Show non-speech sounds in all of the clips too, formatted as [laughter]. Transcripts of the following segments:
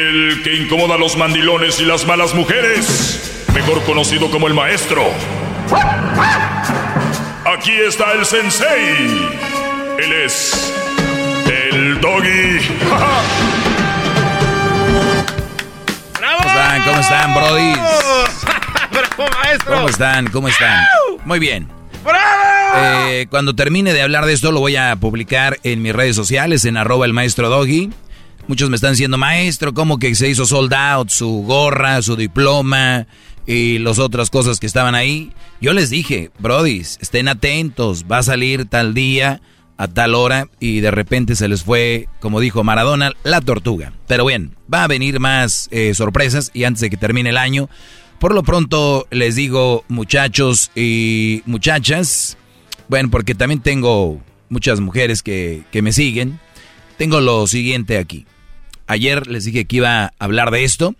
El que incomoda a los mandilones y las malas mujeres, mejor conocido como el maestro. Aquí está el sensei. Él es el doggy. ¿Cómo están? ¿Cómo están, Brody? [laughs] ¡Bravo, maestro! ¿Cómo están? ¿Cómo están? Muy bien. ¡Bravo! Eh, cuando termine de hablar de esto, lo voy a publicar en mis redes sociales, en arroba el maestro Doggy. Muchos me están diciendo, maestro, ¿cómo que se hizo sold out? Su gorra, su diploma y las otras cosas que estaban ahí. Yo les dije, brodis, estén atentos, va a salir tal día, a tal hora, y de repente se les fue, como dijo Maradona, la tortuga. Pero bien, va a venir más eh, sorpresas y antes de que termine el año, por lo pronto les digo, muchachos y muchachas, bueno, porque también tengo muchas mujeres que, que me siguen, tengo lo siguiente aquí. Ayer les dije que iba a hablar de esto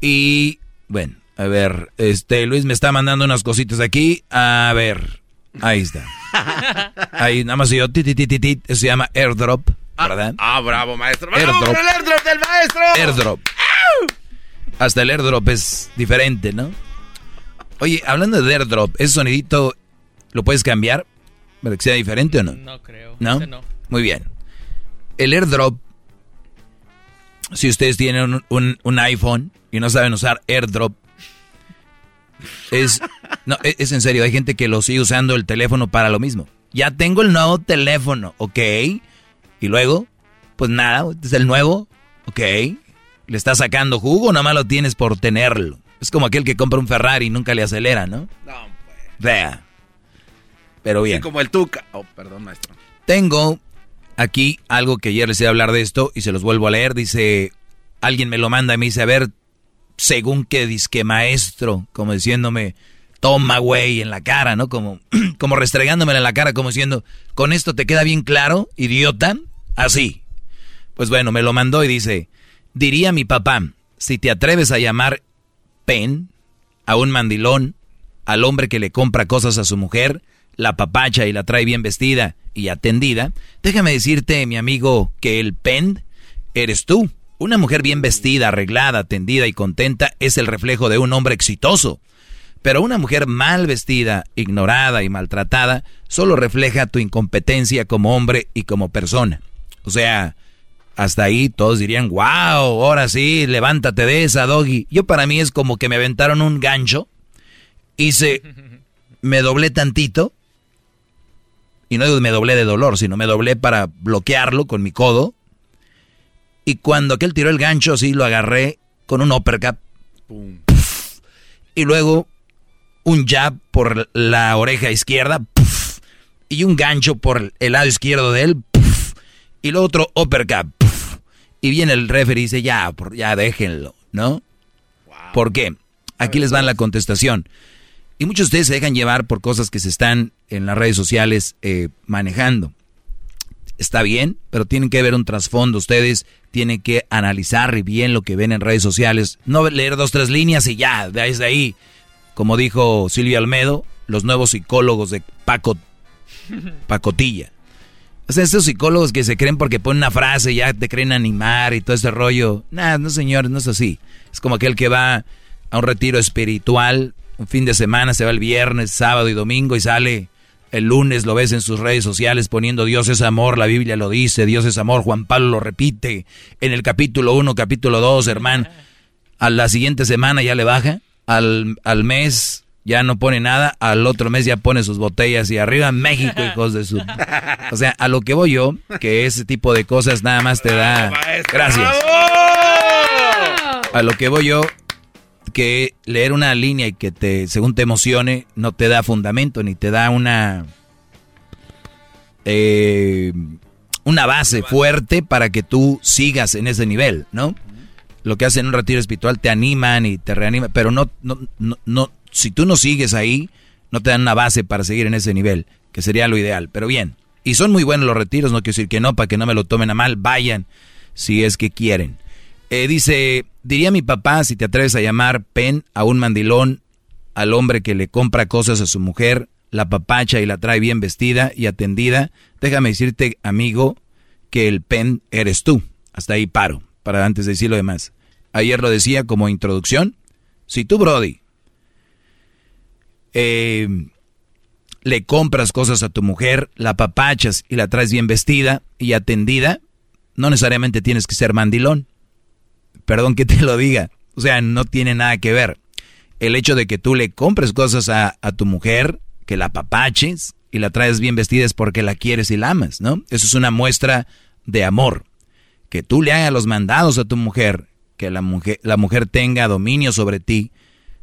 y, bueno, a ver, este Luis me está mandando unas cositas aquí. A ver, ahí está. [laughs] Ahí nada más yo, ti, ti, ti, ti, ti, eso se llama airdrop, ¿verdad? Ah, bravo, maestro. ¡Bravo Airdrop. por el airdrop del maestro! Airdrop. Hasta el airdrop es diferente, ¿no? Oye, hablando de airdrop, ese sonidito lo puedes cambiar para que sea diferente o no? No creo. ¿No? No. Muy bien. El airdrop, si ustedes tienen un, un- un iPhone y no saben usar airdrop, es, no, e, es, es en serio, hay gente que lo sigue usando el teléfono para lo mismo. Ya tengo el nuevo teléfono, ¿ok? Y luego, pues nada, es el nuevo, ¿ok? Le está sacando jugo, nada más lo tienes por tenerlo. Es como aquel que compra un Ferrari y nunca le acelera, ¿no? No, pues. Vea. Pero bien. Sí, como el Tuca. Oh, perdón, maestro. Tengo aquí algo que ayer les iba a hablar de esto y se los vuelvo a leer. Dice, alguien me lo manda y me dice, a ver, según que disque maestro, como diciéndome, toma güey en la cara, ¿no? Como, [clears throat] como restregándome en la cara, como diciendo, ¿con esto te queda bien claro, idiota? Así. Pues bueno, me lo mandó y dice, diría mi papá, si te atreves a llamar pen a un mandilón, al hombre que le compra cosas a su mujer, la papacha y la trae bien vestida y atendida, déjame decirte, mi amigo, que el pen eres tú. Una mujer bien vestida, arreglada, atendida y contenta es el reflejo de un hombre exitoso. Pero una mujer mal vestida, ignorada y maltratada solo refleja tu incompetencia como hombre y como persona. O sea, hasta ahí todos dirían, wow, ahora sí, levántate de esa, doggy. Yo para mí es como que me aventaron un gancho, hice, me doblé tantito, y no digo me doblé de dolor, sino me doblé para bloquearlo con mi codo, y cuando aquel tiró el gancho, sí lo agarré con un uppercut, Pum. y luego un jab por la oreja izquierda, puf, y un gancho por el lado izquierdo de él, puf, y luego otro uppercut, y viene el referee y dice, ya, ya déjenlo, ¿no? ¿Por qué? Aquí les va la contestación. Y muchos de ustedes se dejan llevar por cosas que se están en las redes sociales eh, manejando. Está bien, pero tienen que ver un trasfondo. Ustedes tienen que analizar bien lo que ven en redes sociales. No leer dos, tres líneas y ya, desde ahí. Como dijo Silvia Almedo, los nuevos psicólogos de Paco, Pacotilla. O sea, estos psicólogos que se creen porque ponen una frase ya te creen animar y todo ese rollo. Nah, no señores, no es así. Es como aquel que va a un retiro espiritual, un fin de semana, se va el viernes, sábado y domingo y sale el lunes, lo ves en sus redes sociales poniendo Dios es amor, la Biblia lo dice, Dios es amor, Juan Pablo lo repite en el capítulo 1, capítulo 2, hermano. A la siguiente semana ya le baja, al, al mes ya no pone nada, al otro mes ya pone sus botellas y arriba México, [laughs] hijos de su... O sea, a lo que voy yo, que ese tipo de cosas nada más te da... Gracias. A lo que voy yo, que leer una línea y que te, según te emocione, no te da fundamento ni te da una eh, una base fuerte para que tú sigas en ese nivel, ¿no? Lo que hacen en un retiro espiritual te animan y te reaniman, pero no, no, no, no, si tú no sigues ahí, no te dan una base para seguir en ese nivel, que sería lo ideal. Pero bien, y son muy buenos los retiros, no quiero decir que no, para que no me lo tomen a mal, vayan si es que quieren. Eh, dice, diría mi papá, si te atreves a llamar pen a un mandilón, al hombre que le compra cosas a su mujer, la papacha y la trae bien vestida y atendida, déjame decirte, amigo, que el pen eres tú. Hasta ahí paro. para antes de decir lo demás. Ayer lo decía como introducción. Si tú, Brody, eh, le compras cosas a tu mujer, la papachas y la traes bien vestida y atendida, no necesariamente tienes que ser mandilón. Perdón que te lo diga. O sea, no tiene nada que ver. El hecho de que tú le compres cosas a, a tu mujer, que la papaches y la traes bien vestida es porque la quieres y la amas, ¿no? Eso es una muestra de amor. Que tú le hagas los mandados a tu mujer, que la mujer, la mujer tenga dominio sobre ti,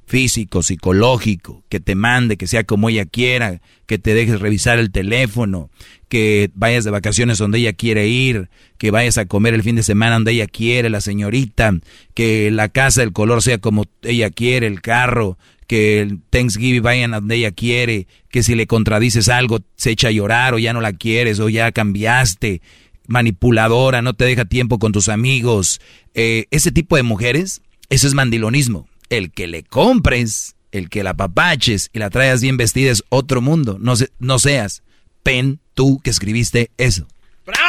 físico, psicológico, que te mande, que sea como ella quiera, que te dejes revisar el teléfono, que vayas de vacaciones donde ella quiere ir, que vayas a comer el fin de semana donde ella quiere, la señorita, que la casa, el color sea como ella quiere, el carro, que el Thanksgiving vayan donde ella quiere, que si le contradices algo se echa a llorar o ya no la quieres o ya cambiaste, manipuladora, no te deja tiempo con tus amigos, eh, ese tipo de mujeres, eso es mandilonismo el que le compres, el que la papaches y la traigas bien vestida es otro mundo. No, no seas pen tú que escribiste eso. ¡Bravo!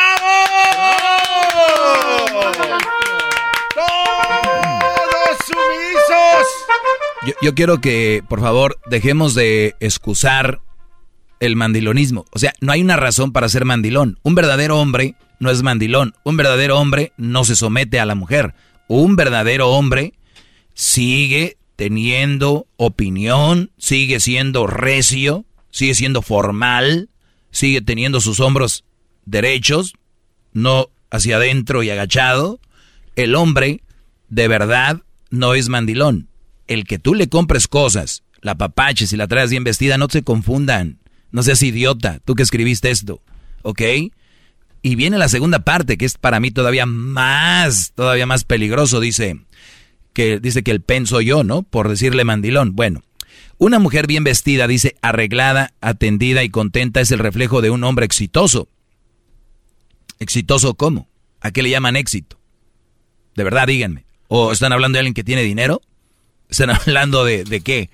¡Todos sumisos! Yo, yo quiero que, por favor, dejemos de excusar el mandilonismo. O sea, no hay una razón para ser mandilón. Un verdadero hombre no es mandilón. Un verdadero hombre no se somete a la mujer. Un verdadero hombre sigue teniendo opinión, sigue siendo recio, sigue siendo formal, sigue teniendo sus hombros derechos, no hacia adentro y agachado. El hombre de verdad no es mandilón. El que tú le compres cosas, la papaches y la traes bien vestida, no se confundan. No seas idiota, tú que escribiste esto, ¿ok? Y viene la segunda parte, que es para mí todavía más, todavía más peligroso, dice, que dice que el pen soy yo, ¿no? Por decirle mandilón. Bueno, una mujer bien vestida, dice, arreglada, atendida y contenta es el reflejo de un hombre exitoso. ¿Exitoso cómo? ¿A qué le llaman éxito? De verdad, díganme. ¿O están hablando de alguien que tiene dinero? ¿Están [laughs] hablando de, de qué?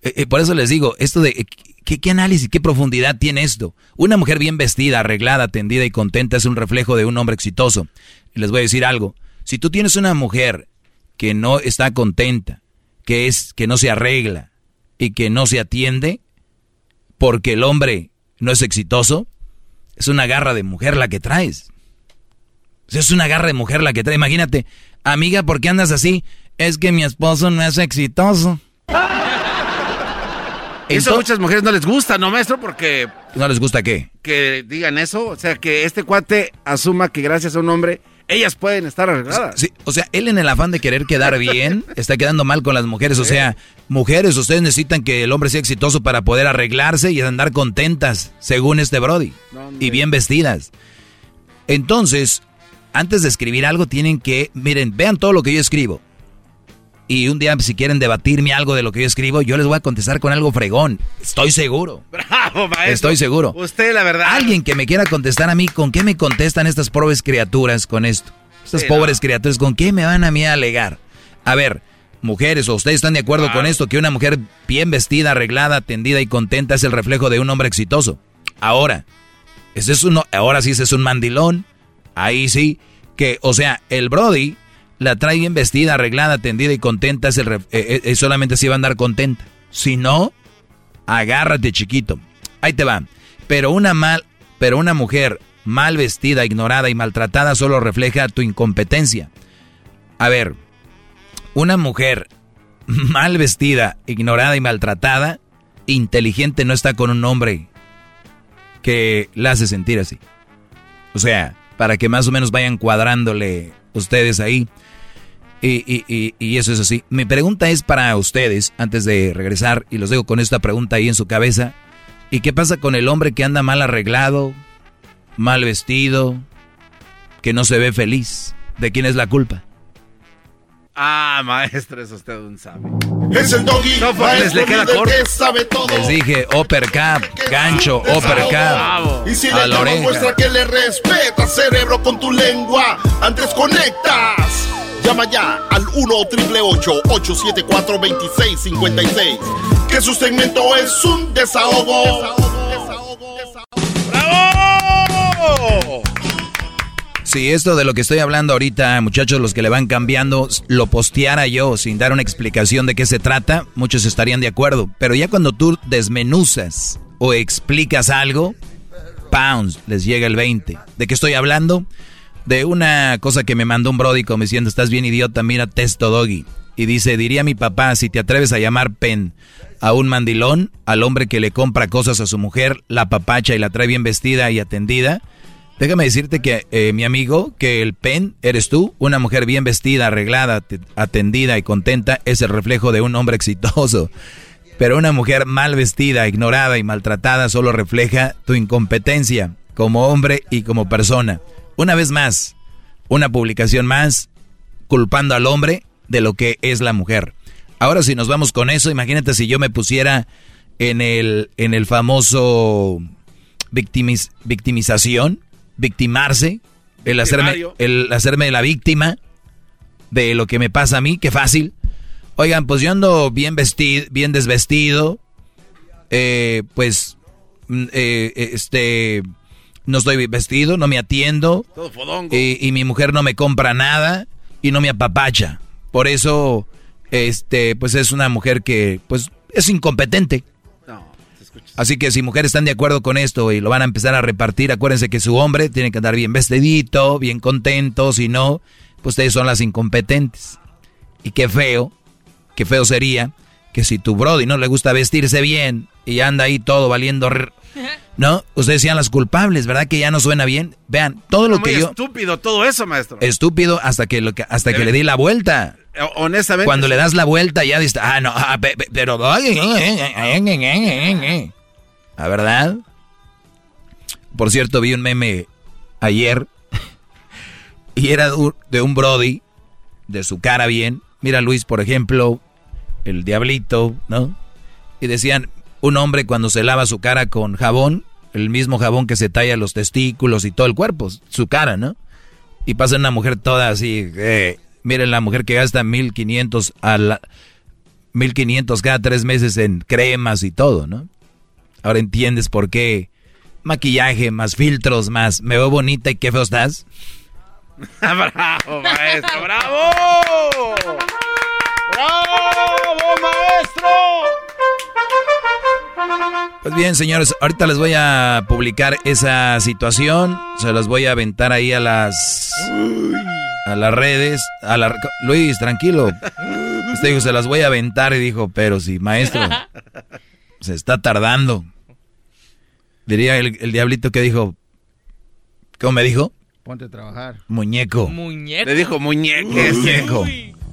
Eh, eh, por eso les digo, esto de... ¿qué, ¿Qué análisis, qué profundidad tiene esto? Una mujer bien vestida, arreglada, atendida y contenta es un reflejo de un hombre exitoso. Les voy a decir algo. Si tú tienes una mujer que no está contenta, que es que no se arregla y que no se atiende porque el hombre no es exitoso, es una garra de mujer la que traes. Es una garra de mujer la que traes. Imagínate, amiga, ¿por qué andas así? Es que mi esposo no es exitoso. [laughs] Eso a muchas mujeres no les gusta, ¿no, maestro? Porque... ¿No les gusta qué? Que digan eso. O sea, que este cuate asuma que gracias a un hombre ellas pueden estar arregladas. Sí, o sea, él en el afán de querer quedar bien, [laughs] está quedando mal con las mujeres. O sea, mujeres, ustedes necesitan que el hombre sea exitoso para poder arreglarse y andar contentas, según este Brody. y bien vestidas. Entonces, antes de escribir algo, tienen que, miren, vean todo lo que yo escribo. Y un día, si quieren debatirme algo de lo que yo escribo, yo les voy a contestar con algo fregón. Estoy seguro. [laughs] Bravo, maestro. Estoy seguro. Usted, la verdad. Alguien que me quiera contestar a mí, ¿con qué me contestan estas pobres criaturas con esto? Estas pobres criaturas, ¿con qué me van a mí a alegar? A ver, mujeres, ¿o ustedes están de acuerdo con esto? Que una mujer bien vestida, arreglada, atendida y contenta es el reflejo de un hombre exitoso. Ahora, ese es uno, ahora sí ese es un mandilón. Ahí sí, que, o sea, el Brody la trae bien vestida, arreglada, atendida y contenta, es, el, eh, eh, eh, solamente si va a andar contenta. Si no, agárrate chiquito. Ahí te va. Pero una mal, pero una mujer mal vestida, ignorada y maltratada solo refleja tu incompetencia. A ver, una mujer [laughs] mal vestida, ignorada y maltratada, inteligente no está con un hombre que la hace sentir así. O sea, para que más o menos vayan cuadrándole ustedes ahí. Y, eso es así. Mi pregunta es para ustedes, antes de regresar, y los dejo con esta pregunta ahí en su cabeza. ¿Y qué pasa con el hombre que anda mal arreglado, mal vestido, que no se ve feliz? ¿De quién es la culpa? Ah, maestro, es usted un sabio. Es el doggy. No, les le queda corto. sabe todo. Les dije, uppercut, gancho, uppercut. Y si a le la oreja. muestra que le respeta, cerebro, con tu lengua. Antes conectas. Llama ya al 1-888-874-2656. Que su segmento es un desahogo. ¡Bravo! Si esto de lo que estoy hablando ahorita, muchachos, los que le van cambiando, lo posteara yo sin dar una explicación de qué se trata, muchos estarían de acuerdo. Pero ya cuando tú desmenuzas o explicas algo, pounds, les llega el 20. ¿De qué estoy hablando? De una cosa que me mandó un brody como diciendo, estás bien idiota, mira Testo Doggy. Y dice, diría mi papá, si te atreves a llamar pen a un mandilón, al hombre que le compra cosas a su mujer, la papacha y la trae bien vestida y atendida, Déjame decirte que eh, mi amigo, que el pen eres tú, una mujer bien vestida, arreglada, atendida y contenta, es el reflejo de un hombre exitoso. Pero una mujer mal vestida, ignorada y maltratada solo refleja tu incompetencia como hombre y como persona. Una vez más, una publicación más culpando al hombre de lo que es la mujer. Ahora si nos vamos con eso, imagínate si yo me pusiera en el, en el famoso victimización victimarse, el hacerme, el hacerme la víctima de lo que me pasa a mí, qué fácil. Oigan, pues yo ando bien vestido, bien desvestido, eh, pues, mm, eh, este, no estoy vestido, no me atiendo, y, y mi mujer no me compra nada y no me apapacha. Por eso, este, pues es una mujer que, pues, es incompetente. Así que si mujeres están de acuerdo con esto y lo van a empezar a repartir, acuérdense que su hombre tiene que andar bien vestidito, bien contento, si no, pues ustedes son las incompetentes. Y qué feo, qué feo sería que si tu brody no le gusta vestirse bien y anda ahí todo valiendo... [laughs] ¿No? Ustedes sean las culpables, ¿verdad? Que ya no suena bien. Vean, todo lo que yo... Estúpido todo eso, maestro. Estúpido hasta que, lo que, hasta que le di la vuelta. Eh, honestamente. Cuando le das la vuelta ya dices, ah, no, ah, pero... ¿A verdad? Por cierto, vi un meme ayer y era de un Brody, de su cara bien. Mira Luis, por ejemplo, el diablito, ¿no? Y decían, un hombre cuando se lava su cara con jabón, el mismo jabón que se talla los testículos y todo el cuerpo, su cara, ¿no? Y pasa una mujer toda así, eh, miren la mujer que gasta 1500 a la, 1500 cada tres meses en cremas y todo, ¿no? Ahora entiendes por qué maquillaje, más filtros, más me veo bonita y qué feo estás. [laughs] bravo, maestro, bravo. Pues bien, señores, ahorita les voy a publicar esa situación, se las voy a aventar ahí a las a las redes, a la Luis, tranquilo. Usted dijo, se las voy a aventar y dijo, pero sí, maestro, se está tardando. Diría el, diablito que dijo, ¿cómo me dijo? Ponte a trabajar. Muñeco. Muñeco. Le dijo muñeque. Muñeco.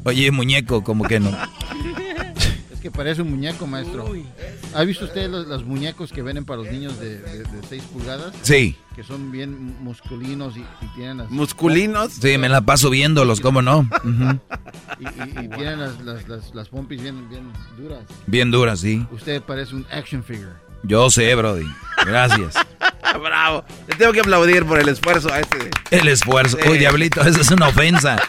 Oye, muñeco, como que no. Que parece un muñeco, maestro. ¿Ha visto usted los, muñecos que venden para los niños de, de, 6 pulgadas? Sí. Que son bien musculinos y, tienen las... ¿Musculinos? Sí, me la paso viéndolos, ¿cómo no? [laughs] y, tienen las, las, las, pompis bien, bien duras. Bien duras, sí. Usted parece un action figure. Yo sé, Brody. Gracias. [laughs] Bravo. Le tengo que aplaudir por el esfuerzo a este. El esfuerzo. Uy, diablito, eso es una ofensa.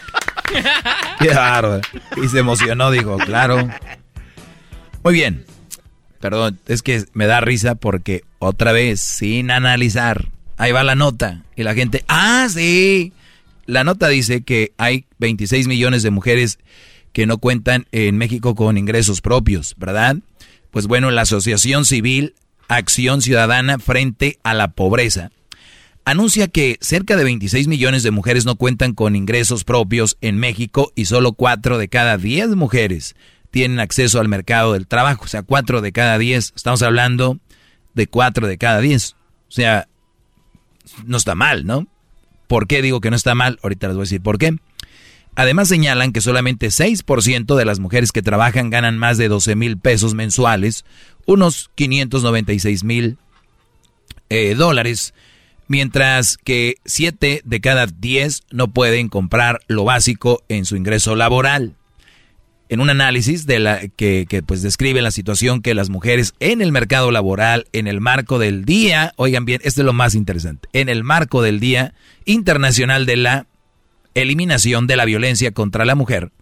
[laughs] Qué bárbaro. Y se emocionó, dijo, claro. Muy bien. Perdón, es que me da risa porque otra vez, sin analizar, ahí va la nota. Y la gente, ah, sí. La nota dice que hay 26 millones de mujeres que no cuentan en México con ingresos propios, ¿verdad? Pues bueno, la Asociación Civil Acción Ciudadana frente a la pobreza anuncia que cerca de 26 millones de mujeres no cuentan con ingresos propios en México y solo 4 de cada 10 mujeres tienen acceso al mercado del trabajo. O sea, 4 de cada 10. Estamos hablando de 4 de cada 10. O sea, no está mal, ¿no? ¿Por qué digo que no está mal? Ahorita les voy a decir por qué. Además señalan que solamente 6% de las mujeres que trabajan ganan más de 12 mil pesos mensuales, unos 596 mil eh, dólares, mientras que 7 de cada 10 no pueden comprar lo básico en su ingreso laboral. En un análisis de la que, que pues describe la situación que las mujeres en el mercado laboral, en el marco del día, oigan bien, esto es lo más interesante, en el marco del Día Internacional de la eliminación de la violencia contra la mujer,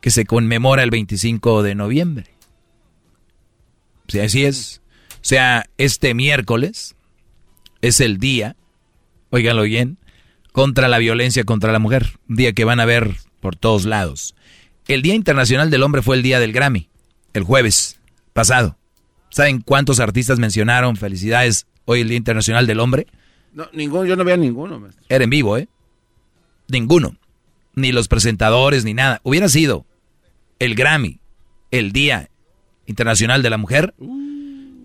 que se conmemora el 25 de noviembre. Así es. O sea, este miércoles es el día, óiganlo bien, contra la violencia contra la mujer. Un día que van a ver por todos lados. El Día Internacional del Hombre fue el día del Grammy, el jueves pasado. ¿Saben cuántos artistas mencionaron? Felicidades, hoy el Día Internacional del Hombre. No, ninguno, yo no veía ninguno. Maestro. Era en vivo, ¿eh? Ninguno. Ni los presentadores, ni nada. Hubiera sido el Grammy, el Día Internacional de la Mujer.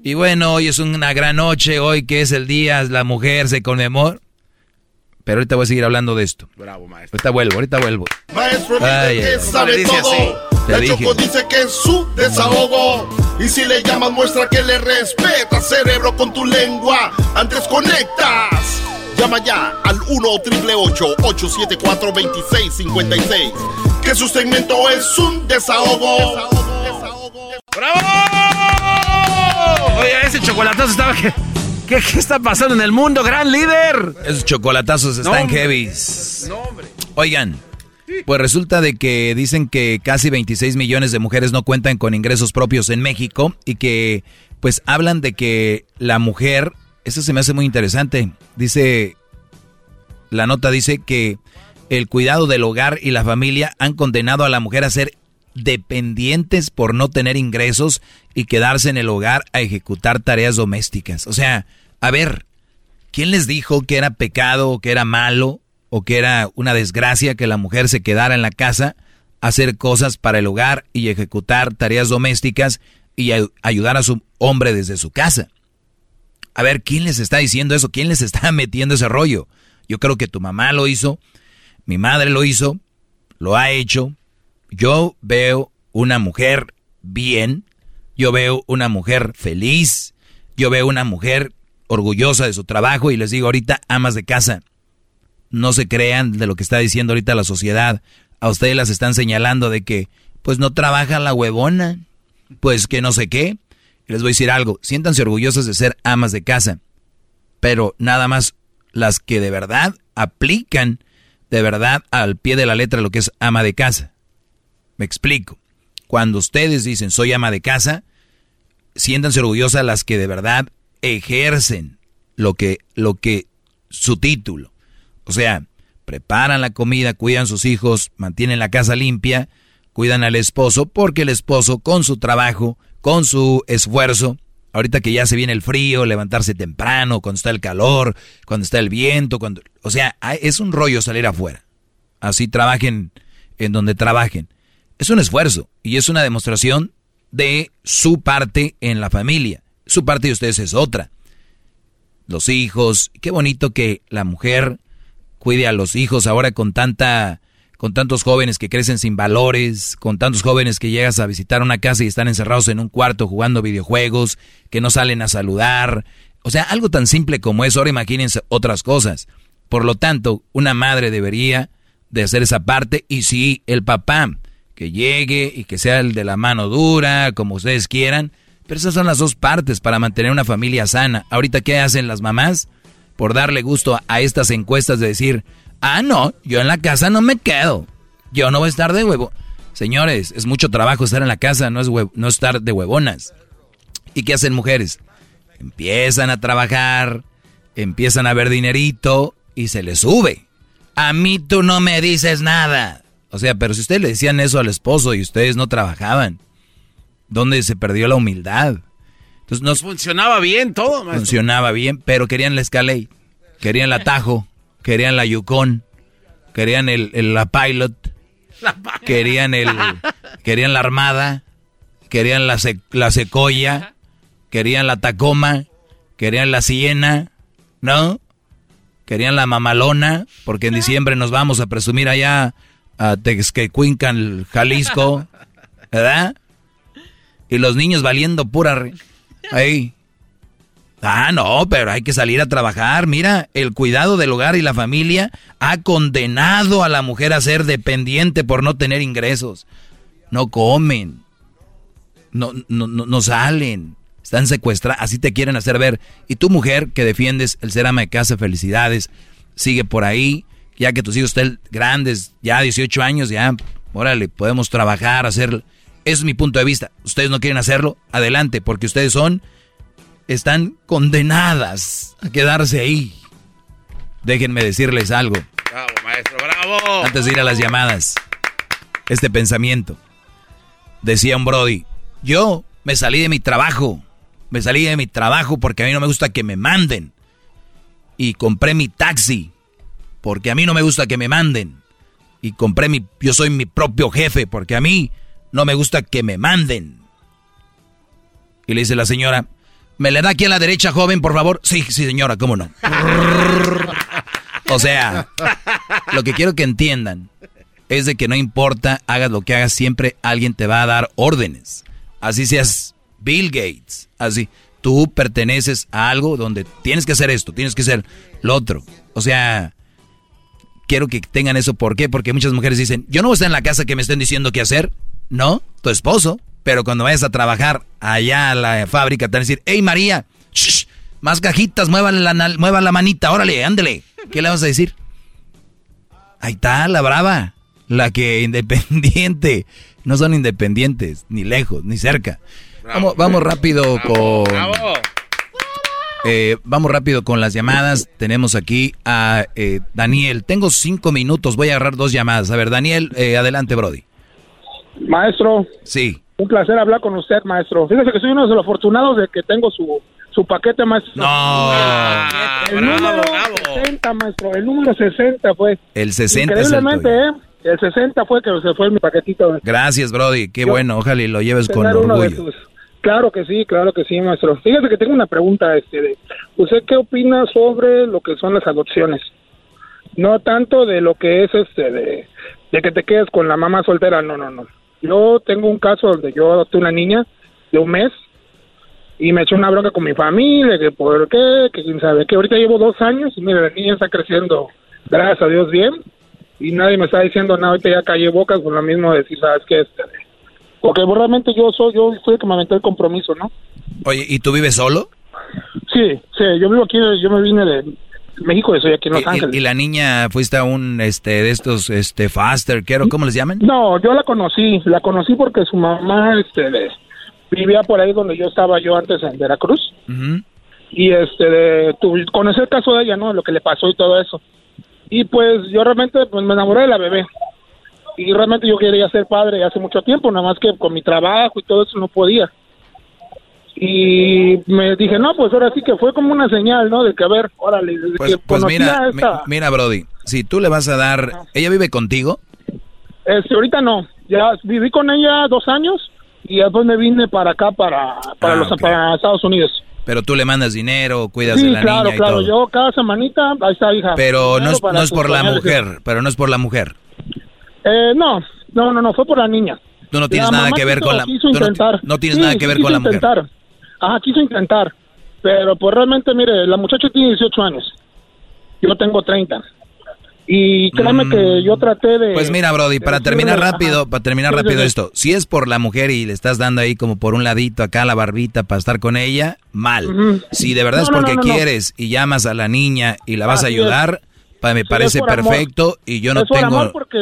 Y bueno, hoy es una gran noche, hoy que es el Día la Mujer se conmemora. Pero ahorita voy a seguir hablando de esto. Bravo, maestro. Ahorita vuelvo, ahorita vuelvo. Maestro dice Ay, que ay, sabe dice todo. así. Te La dije. Choco dice que es su desahogo. Y si le llamas, muestra que le respeta, cerebro, con tu lengua. Antes conectas. Llama ya al 1 874 2656 Que su segmento es un desahogo. ¡Bravo! Oye, ese chocolatazo estaba... ¿Qué, qué, qué está pasando en el mundo, gran líder? Esos chocolatazos están hombre. heavy. No. Oigan, pues resulta de que dicen que casi 26 millones de mujeres no cuentan con ingresos propios en México y que pues hablan de que la mujer, eso se me hace muy interesante, dice, la nota dice que el cuidado del hogar y la familia han condenado a la mujer a ser dependientes por no tener ingresos y quedarse en el hogar a ejecutar tareas domésticas. O sea, a ver, ¿quién les dijo que era pecado o que era malo o que era una desgracia que la mujer se quedara en la casa a hacer cosas para el hogar y ejecutar tareas domésticas y ayudar a su hombre desde su casa? A ver, ¿quién les está diciendo eso? ¿Quién les está [laughs] metiendo ese rollo? Yo creo que tu mamá lo hizo, mi madre lo hizo, lo ha hecho. Yo veo una mujer bien, yo veo una mujer feliz, yo veo una mujer orgullosa de su trabajo y les digo ahorita, amas de casa, no se crean de lo que está diciendo ahorita la sociedad. A ustedes las están señalando de que, pues no trabaja la huevona, pues que no sé qué. Les voy a decir algo, siéntanse orgullosas de ser amas de casa, pero nada más las que de verdad aplican de verdad al pie de la letra lo que es ama de casa. Me explico. Cuando ustedes dicen soy ama de casa, siéntanse orgullosas las que de verdad ejercen lo que, lo que, su título. O sea, preparan la comida, cuidan sus hijos, mantienen la casa limpia, cuidan al esposo, porque el esposo con su trabajo, con su esfuerzo, ahorita que ya se viene el frío, levantarse temprano, cuando está el calor, cuando está el viento, cuando, o sea, es un rollo salir afuera. Así trabajen en donde trabajen. Es un esfuerzo y es una demostración de su parte en la familia. Su parte de ustedes es otra. Los hijos, qué bonito que la mujer cuide a los hijos ahora con tanta con tantos jóvenes que crecen sin valores, con tantos jóvenes que llegas a visitar una casa y están encerrados en un cuarto jugando videojuegos, que no salen a saludar. O sea, algo tan simple como eso, ahora imagínense otras cosas. Por lo tanto, una madre debería de hacer esa parte y si el papá que llegue y que sea el de la mano dura, como ustedes quieran, pero esas son las dos partes para mantener una familia sana. Ahorita, ¿qué hacen las mamás? Por darle gusto a, estas encuestas de decir, ah, no, yo en la casa no me quedo, yo no voy a estar de huevo. Señores, es mucho trabajo estar en la casa, no es no estar de huevonas. ¿Y qué hacen mujeres? Empiezan a trabajar, empiezan a ver dinerito y se les sube. A mí tú no me dices nada. O sea, pero si ustedes le decían eso al esposo y ustedes no trabajaban, ¿dónde se perdió la humildad? Entonces no Funcionaba bien todo, maestro. funcionaba bien, pero querían la Escalade, querían la Tajo, querían la Yukon, querían el, el- la Pilot, querían el [laughs] querían la Armada, querían la, la Secoya, querían la Tacoma, querían la Siena, ¿no? Querían la Mamalona, porque en diciembre nos vamos a presumir allá a Texquecuincan, Jalisco, [laughs] ¿verdad? Y los niños valiendo pura... re- Ahí. Ah, no, pero hay que salir a trabajar. Mira, el cuidado del hogar y la familia ha condenado a la mujer a ser dependiente por no tener ingresos. No comen. No, no, no, no salen. Están secuestradas. Así te quieren hacer ver. Y tu mujer que defiendes el ser ama de casa, felicidades. Sigue por ahí. Ya que tus hijos estén grandes, ya 18 años, ya, órale, podemos trabajar, hacer... Ese es mi punto de vista. Ustedes no quieren hacerlo, adelante, porque ustedes son están condenadas a quedarse ahí. déjenme decirles algo. Bravo, maestro, bravo. Antes de ir a las llamadas, este pensamiento. Decía un Brody, yo me salí de mi trabajo, me salí de mi trabajo porque a mí no me gusta que me manden. Y compré mi taxi, porque a mí no me gusta que me manden. Y compré mi, yo soy mi propio jefe, porque a mí no me gusta que me manden. Y le dice la señora, ¿me le da aquí a la derecha, joven, por favor? Sí, sí, señora, ¿cómo no? o sea, lo que quiero que entiendan es de que no importa, hagas lo que hagas, siempre alguien te va a dar órdenes. Así seas Bill Gates, así. Tú perteneces a algo donde tienes que hacer esto, tienes que hacer lo otro. O sea, quiero que tengan eso. ¿Por qué? Porque muchas mujeres dicen, yo no voy a estar en la casa que me estén diciendo qué hacer. No, tu esposo. Pero cuando vayas a trabajar allá a la fábrica, te van a decir, hey María, más cajitas, mueva la, mueva la manita, órale, ándele. ¿Qué le vas a decir? Ahí está, la brava. La que [laughs] independiente. No son independientes, ni lejos, ni cerca. Vamos, vamos rápido con... Eh, vamos rápido con las llamadas. Tenemos aquí a eh, Daniel. Tengo cinco minutos, voy a agarrar dos llamadas. A ver, Daniel, eh, adelante, Brody. Maestro. Sí. Un placer hablar con usted, maestro. Fíjese que soy uno de los afortunados de que tengo su, su paquete, maestro. No. el número 60, maestro. El número 60 fue. El 60 Increíblemente, ¿eh? El 60 fue que se fue mi paquetito. Gracias, Brody. Qué bueno. Ojalá y lo lleves con orgullo. Claro que sí, claro que sí, maestro. Fíjese que tengo una pregunta. Este, de, ¿Usted qué opina sobre lo que son las adopciones? No tanto de lo que es este de, que te quedes con la mamá soltera, no, no, no. Yo tengo un caso donde yo adopté una niña de un mes y me echó una bronca con mi familia, que por qué, que quién sabe, que ahorita llevo dos años y mira, la niña está creciendo, gracias a Dios, bien, y nadie me está diciendo nada, ahorita ya callé bocas con lo mismo de decir, sabes que este, porque realmente yo soy, yo fui el que me aventé el compromiso, ¿no? Oye, ¿y tú vives solo? Sí, sí, yo vivo aquí, yo me vine de México, y soy aquí en Los Ángeles. ¿Y, la niña fuiste a un, este, de estos, este, faster, ¿cómo les llaman? No, yo la conocí, la conocí porque su mamá, este, vivía por ahí donde yo estaba yo antes en Veracruz. Y, este, conocí el caso de ella, ¿no? Lo que le pasó y todo eso. Y pues yo realmente pues, me enamoré de la bebé. Y realmente yo quería ser padre hace mucho tiempo, nada más que con mi trabajo y todo eso no podía. Y me dije, no, pues ahora sí que fue como una señal, ¿no? De que, a ver, órale. Pues, pues mira, mira, Brody, si tú le vas a dar... ¿Ella vive contigo? Este, ahorita no. Ya viví con ella dos años y después me vine para acá, para, para, ah, los, para Estados Unidos. Pero tú le mandas dinero, cuidas de la claro, niña y claro. Yo cada semanita, ahí está, hija. Pero no es, no es por la mujer, pero no es por la mujer. Eh, no, no, no, no, fue por la niña. Tú no tienes nada que ver con la mujer. no, tienes nada que ver con la mujer. Ajá, quiso intentar. Pero pues realmente, mire, la muchacha tiene 18 años. Yo tengo 30. Y créame que mm. yo traté de... Pues mira, Brody, para terminar rápido, para terminar rápido esto, si es por la mujer y le estás dando ahí como por un ladito acá la barbita para estar con ella, mal. Si de verdad es porque quieres y llamas a la niña y la vas a ayudar, me parece perfecto y yo no tengo... porque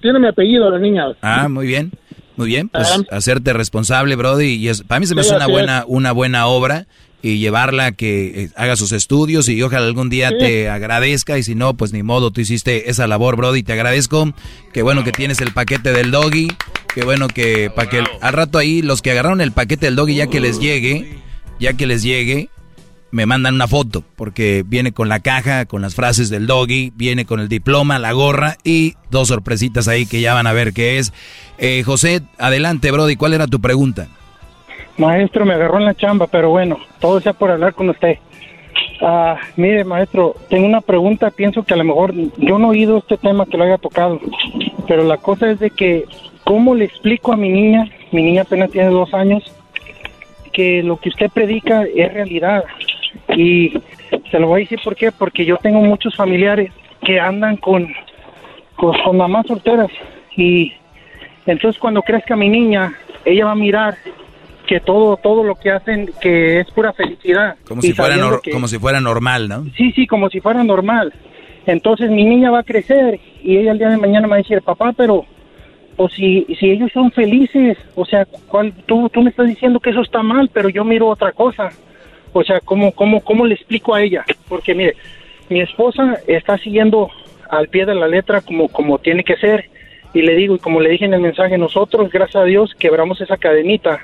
tiene mi apellido la niña. Ah, muy bien. Muy bien, pues hacerte responsable, Brody, y es, para mí se me hace una buena, una buena obra y llevarla a que eh, haga sus estudios y ojalá algún día te agradezca y si no, pues ni modo, tú hiciste esa labor, Brody, te agradezco. Qué bueno que tienes el paquete del doggy, qué bueno que para que al rato ahí los que agarraron el paquete del doggy ya que les llegue, ya que les llegue, me mandan una foto, porque viene con la caja, con las frases del doggy, viene con el diploma, la gorra y dos sorpresitas ahí que ya van a ver qué es. Eh, José, adelante, Brody, ¿cuál era tu pregunta? Maestro, me agarró en la chamba, pero bueno, todo sea por hablar con usted. Ah, mire, maestro, tengo una pregunta, pienso que a lo mejor yo no he oído este tema que lo haya tocado, pero la cosa es de que, ¿cómo le explico a mi niña? Mi niña apenas tiene dos años, que lo que usted predica es realidad. Y se lo voy a decir por qué, porque yo tengo muchos familiares que andan con, con, mamás solteras y entonces cuando crezca mi niña, ella va a mirar que todo todo lo que hacen que es pura felicidad. Como si fuera como si fuera normal, ¿no? Sí, sí, como si fuera normal. Entonces mi niña va a crecer y ella el día de mañana me va a decir, papá, pero o si, si ellos son felices, o sea, ¿cuál, tú, tú me estás diciendo que eso está mal, pero yo miro otra cosa. O sea, ¿cómo, cómo, cómo le explico a ella? Porque mire, mi esposa está siguiendo al pie de la letra como, como tiene que ser. Y le digo, y como le dije en el mensaje, nosotros, gracias a Dios, quebramos esa cadenita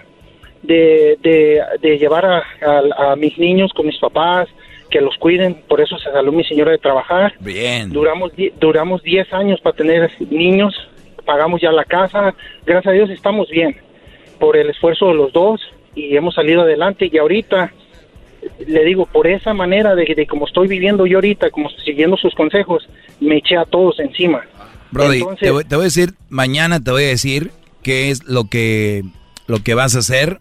de, de, de llevar a, a- a mis niños con mis papás, que los cuiden. Por eso se salió mi señora de trabajar. Bien. Duramos, die- duramos 10 años para tener niños, pagamos ya la casa. Gracias a Dios estamos bien por el esfuerzo de los dos y hemos salido adelante. Y ahorita, le digo, por esa manera de, de como estoy viviendo yo ahorita, como siguiendo sus consejos, me eché a todos encima. Brody, Entonces- te, voy, te voy a decir, mañana te voy a decir qué es lo que, lo que vas a hacer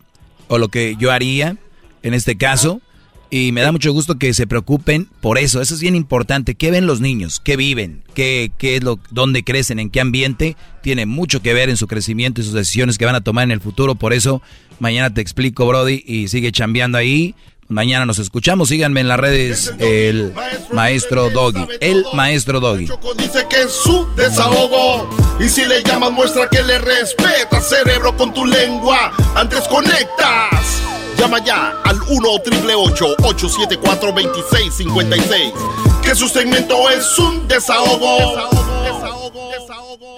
o lo que yo haría en este caso. Y me da mucho gusto que se preocupen por eso. Eso es bien importante. ¿Qué ven los niños? ¿Qué viven? ¿Qué, qué es lo, dónde crecen? ¿En qué ambiente? Tiene mucho que ver en su crecimiento y sus decisiones que van a tomar en el futuro. Por eso, mañana te explico, Brody, y sigue chambeando ahí. Mañana nos escuchamos. Síganme en las redes, el maestro Doggy. El maestro Doggy. Choco dice que es su desahogo. Y si le llamas, muestra que le respeta, cerebro, con tu lengua. Antes conectas. Llama ya al 1-888-874-2656. Que su segmento es un desahogo. Desahogo, desahogo, desahogo.